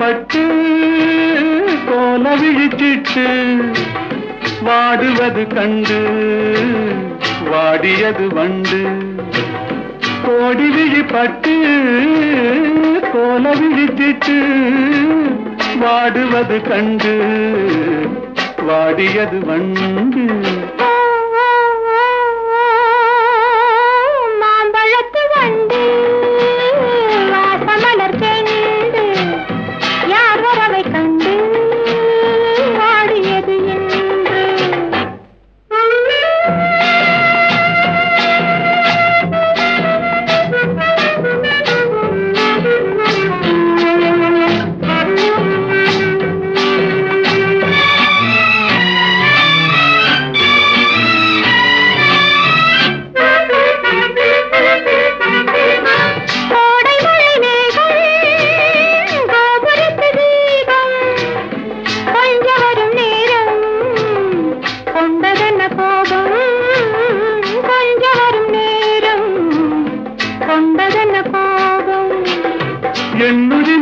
பட்டு கோல விழிச்சிட்டு வாடுவது கண்டு வாடியது வண்டு. கோடி விழிப்பட்டு கோல விழிச்சிட்டு வாடுவது கண்டு வாடியது வண்டு.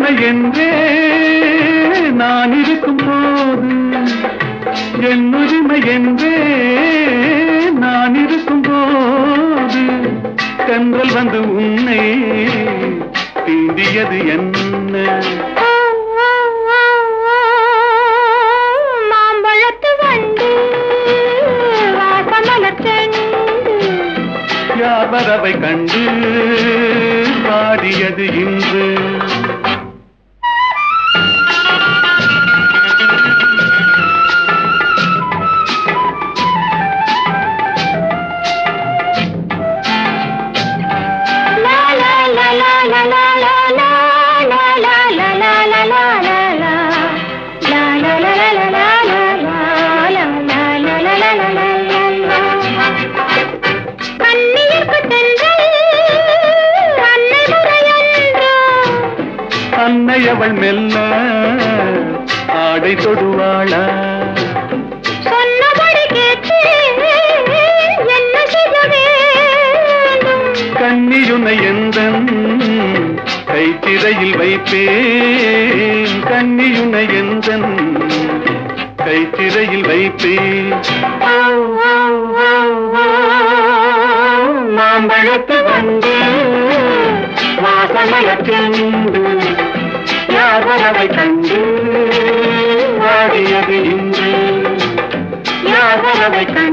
என்னுரிமை என்றே நான் இருக்கும் போது என்னுரிமை என்றே நான் இருக்கும் போது தென்றல் வந்து உன்னை தீண்டியது என்ன? யார் வரவை கண்டு பாடியது இன்று? தன்னை அவள் மெல்ல ஆடை தொடுவாளா? கண்ணியுனை எந்த கைத்திரையில் வைப்பேன்? கண்ணியுனை எந்த கைத்திரையில் வைப்பேன்? மாம்பழத்து வந்து வாசமயத்தின் யாதரவை கண்டு? வாடியது இன்று? யாதரவை கண்டு?